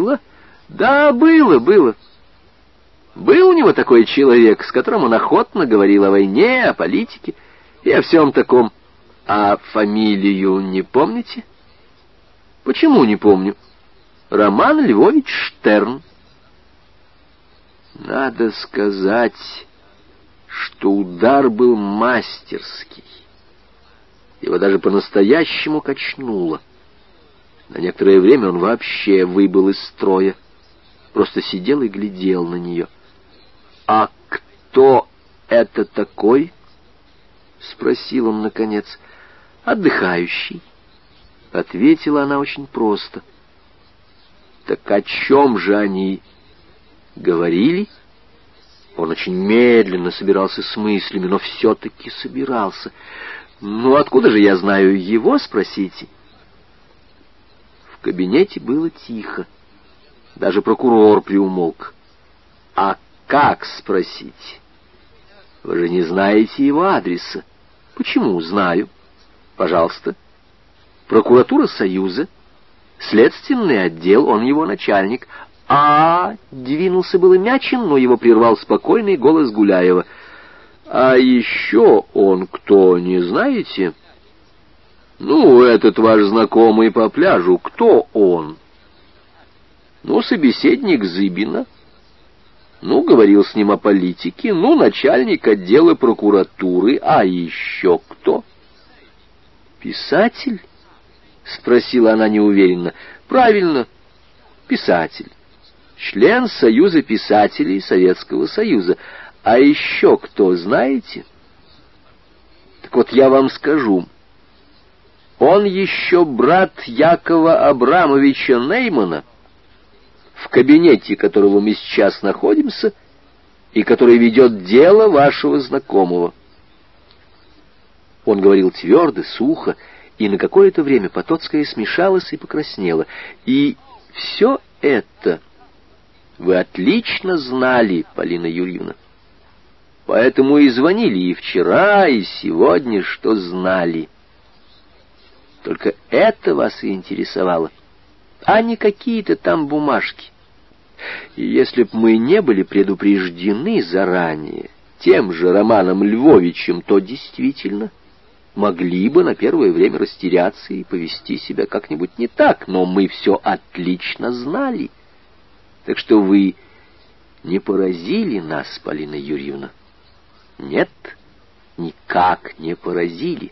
было? Да, было, было. Был у него такой человек, с которым он охотно говорил о войне, о политике и о всем таком. А фамилию не помните? Почему не помню? Роман Львович Штерн. Надо сказать, что удар был мастерский. Его даже по-настоящему качнуло. На некоторое время он вообще выбыл из строя. Просто сидел и глядел на нее. «А кто это такой?» — спросил он наконец. «Отдыхающий», — ответила она очень просто. «Так о чем же они говорили?» Он очень медленно собирался с мыслями, но все-таки собирался. «Ну, откуда же я знаю его?» — спросите. В кабинете было тихо. Даже прокурор приумолк. «А как спросить? Вы же не знаете его адреса. Почему? Знаю. Пожалуйста. Прокуратура Союза, следственный отдел, он его начальник. А, двинулся было Мячин, но его прервал спокойный голос Гуляева. А еще он кто, не знаете? Ну, этот ваш знакомый по пляжу, кто он? Ну, собеседник Зыбина. Ну, говорил с ним о политике, ну, начальник отдела прокуратуры, а еще кто? Писатель? Спросила она неуверенно. Правильно, писатель. Член Союза писателей Советского Союза. А еще кто, знаете? Так вот я вам скажу. Он еще брат Якова Абрамовича Неймана — в кабинете которого мы сейчас находимся, и который ведет дело вашего знакомого. Он говорил твердо, сухо, и на какое-то время Потоцкая смешалась и покраснела. И все это вы отлично знали, Полина Юрьевна. Поэтому и звонили и вчера, и сегодня, что знали. Только это вас и интересовало а не какие-то там бумажки. И если б мы не были предупреждены заранее тем же Романом Львовичем, то действительно могли бы на первое время растеряться и повести себя как-нибудь не так, но мы все отлично знали. Так что вы не поразили нас, Полина Юрьевна? Нет, никак не поразили.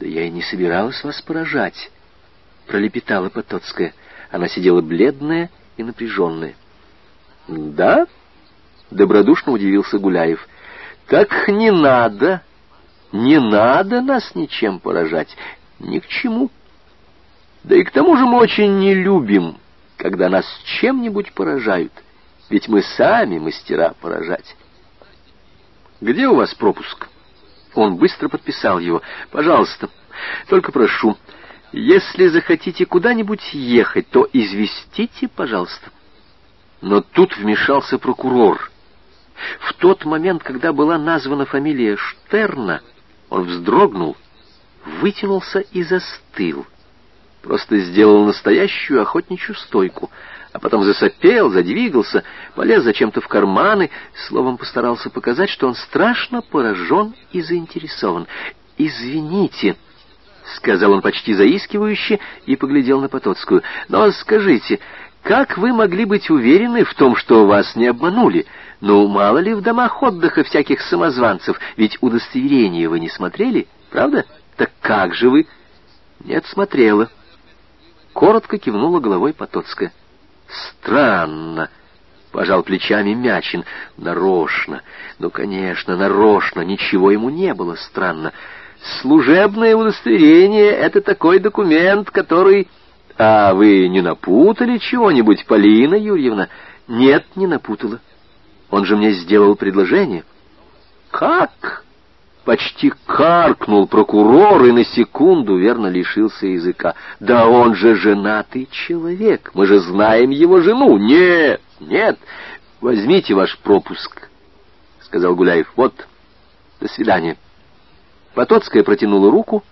Да я и не собиралась вас поражать пролепетала Потоцкая. Она сидела бледная и напряженная. «Да?» — добродушно удивился Гуляев. «Так не надо, не надо нас ничем поражать, ни к чему. Да и к тому же мы очень не любим, когда нас чем-нибудь поражают, ведь мы сами мастера поражать. Где у вас пропуск?» Он быстро подписал его. «Пожалуйста, только прошу, если захотите куда-нибудь ехать, то известите, пожалуйста. Но тут вмешался прокурор. В тот момент, когда была названа фамилия Штерна, он вздрогнул, вытянулся и застыл. Просто сделал настоящую охотничью стойку, а потом засопел, задвигался, полез зачем-то в карманы, словом постарался показать, что он страшно поражен и заинтересован. «Извините», — сказал он почти заискивающе и поглядел на Потоцкую. «Но скажите, как вы могли быть уверены в том, что вас не обманули? Ну, мало ли в домах отдыха всяких самозванцев, ведь удостоверение вы не смотрели, правда? Так как же вы...» «Нет, смотрела». Коротко кивнула головой Потоцкая. «Странно». — пожал плечами Мячин. «Нарочно. Ну, конечно, нарочно. Ничего ему не было странно. Служебное удостоверение — это такой документ, который... А вы не напутали чего-нибудь, Полина Юрьевна? Нет, не напутала. Он же мне сделал предложение. Как? Почти каркнул прокурор и на секунду верно лишился языка. Да он же женатый человек, мы же знаем его жену. Нет, нет, возьмите ваш пропуск, сказал Гуляев. Вот, до свидания. Потоцкая протянула руку,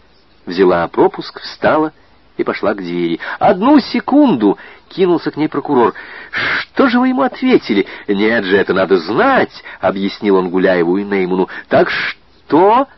взяла пропуск, встала и пошла к двери. «Одну секунду!» кинулся к ней прокурор. «Что же вы ему ответили?» «Нет же, это надо знать», — объяснил он Гуляеву и Нейману. «Так что?» то